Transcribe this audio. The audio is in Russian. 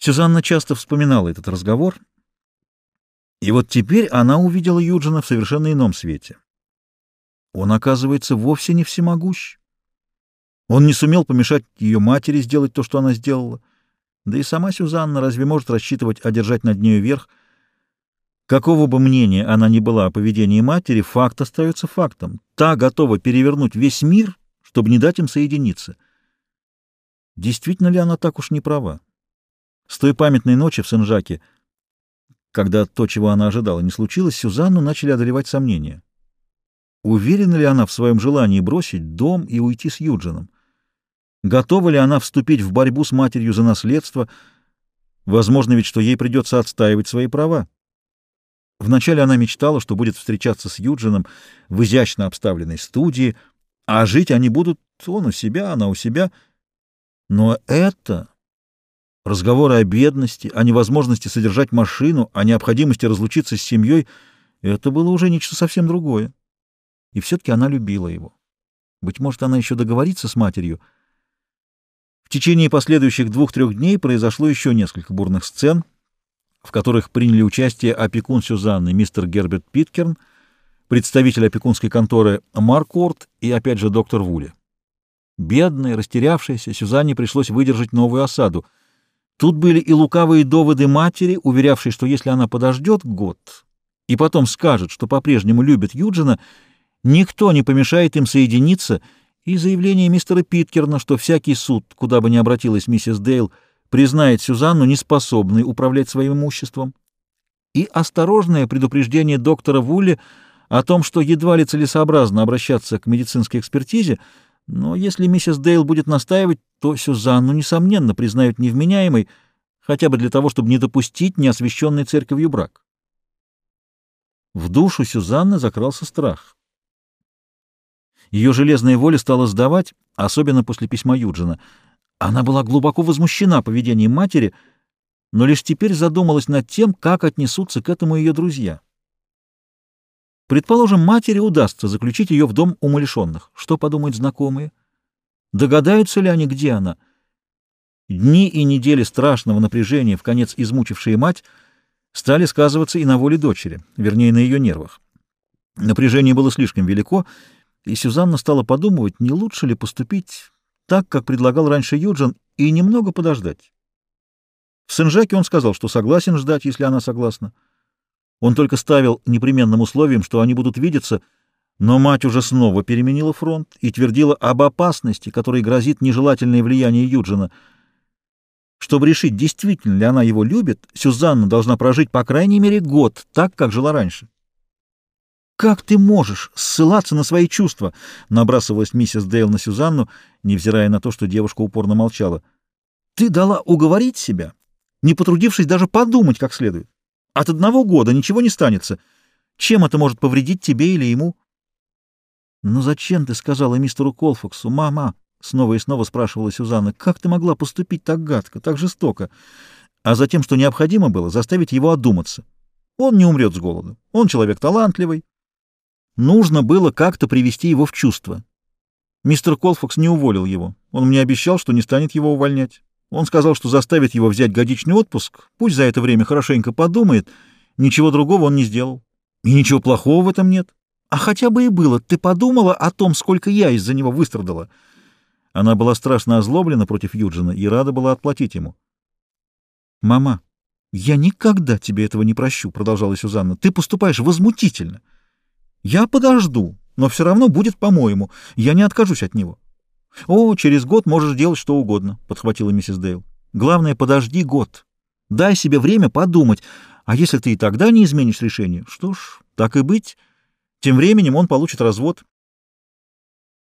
Сюзанна часто вспоминала этот разговор, и вот теперь она увидела Юджина в совершенно ином свете. Он, оказывается, вовсе не всемогущ. Он не сумел помешать ее матери сделать то, что она сделала. Да и сама Сюзанна разве может рассчитывать одержать над нею верх? Какого бы мнения она ни была о поведении матери, факт остается фактом. Та готова перевернуть весь мир, чтобы не дать им соединиться. Действительно ли она так уж не права? С той памятной ночи в Сен-Жаке, когда то, чего она ожидала, не случилось, Сюзанну начали одолевать сомнения. Уверена ли она в своем желании бросить дом и уйти с Юджином? Готова ли она вступить в борьбу с матерью за наследство? Возможно ведь, что ей придется отстаивать свои права. Вначале она мечтала, что будет встречаться с Юджином в изящно обставленной студии, а жить они будут он у себя, она у себя. Но это Разговоры о бедности, о невозможности содержать машину, о необходимости разлучиться с семьей — это было уже нечто совсем другое. И все-таки она любила его. Быть может, она еще договорится с матерью. В течение последующих двух-трех дней произошло еще несколько бурных сцен, в которых приняли участие опекун Сюзанны мистер Герберт Питкерн, представитель опекунской конторы Марк Уорд и, опять же, доктор Вули. Бедная, растерявшаяся, Сюзанне пришлось выдержать новую осаду — Тут были и лукавые доводы матери, уверявшей, что если она подождет год и потом скажет, что по-прежнему любит Юджина, никто не помешает им соединиться, и заявление мистера Питкерна, что всякий суд, куда бы ни обратилась миссис Дейл, признает Сюзанну неспособной управлять своим имуществом, и осторожное предупреждение доктора Вулли о том, что едва ли целесообразно обращаться к медицинской экспертизе, но если миссис Дейл будет настаивать, то Сюзанну, несомненно, признают невменяемой, хотя бы для того, чтобы не допустить неосвященной церковью брак. В душу Сюзанны закрался страх. Ее железная воля стала сдавать, особенно после письма Юджина. Она была глубоко возмущена поведением матери, но лишь теперь задумалась над тем, как отнесутся к этому ее друзья. Предположим, матери удастся заключить ее в дом умалишенных. Что подумают знакомые? Догадаются ли они, где она? Дни и недели страшного напряжения, в конец измучившие мать, стали сказываться и на воле дочери, вернее, на ее нервах. Напряжение было слишком велико, и Сюзанна стала подумывать, не лучше ли поступить так, как предлагал раньше Юджин, и немного подождать. В Сен-Жаке он сказал, что согласен ждать, если она согласна. Он только ставил непременным условием, что они будут видеться, но мать уже снова переменила фронт и твердила об опасности, которой грозит нежелательное влияние Юджина. Чтобы решить, действительно ли она его любит, Сюзанна должна прожить по крайней мере год, так, как жила раньше. «Как ты можешь ссылаться на свои чувства?» — набрасывалась миссис Дейл на Сюзанну, невзирая на то, что девушка упорно молчала. «Ты дала уговорить себя, не потрудившись даже подумать как следует. От одного года ничего не станется. Чем это может повредить тебе или ему? — Ну зачем ты сказала мистеру Колфаксу, мама? — снова и снова спрашивала Сюзанна. — Как ты могла поступить так гадко, так жестоко? А затем, что необходимо было, заставить его одуматься. Он не умрет с голоду. Он человек талантливый. Нужно было как-то привести его в чувство. Мистер Колфакс не уволил его. Он мне обещал, что не станет его увольнять. Он сказал, что заставит его взять годичный отпуск, пусть за это время хорошенько подумает, ничего другого он не сделал. И ничего плохого в этом нет. А хотя бы и было, ты подумала о том, сколько я из-за него выстрадала. Она была страшно озлоблена против Юджина и рада была отплатить ему. «Мама, я никогда тебе этого не прощу», — продолжала Сюзанна. «Ты поступаешь возмутительно. Я подожду, но все равно будет по-моему. Я не откажусь от него». «О, через год можешь делать что угодно», — подхватила миссис Дейл. «Главное, подожди год. Дай себе время подумать. А если ты и тогда не изменишь решение, что ж, так и быть. Тем временем он получит развод.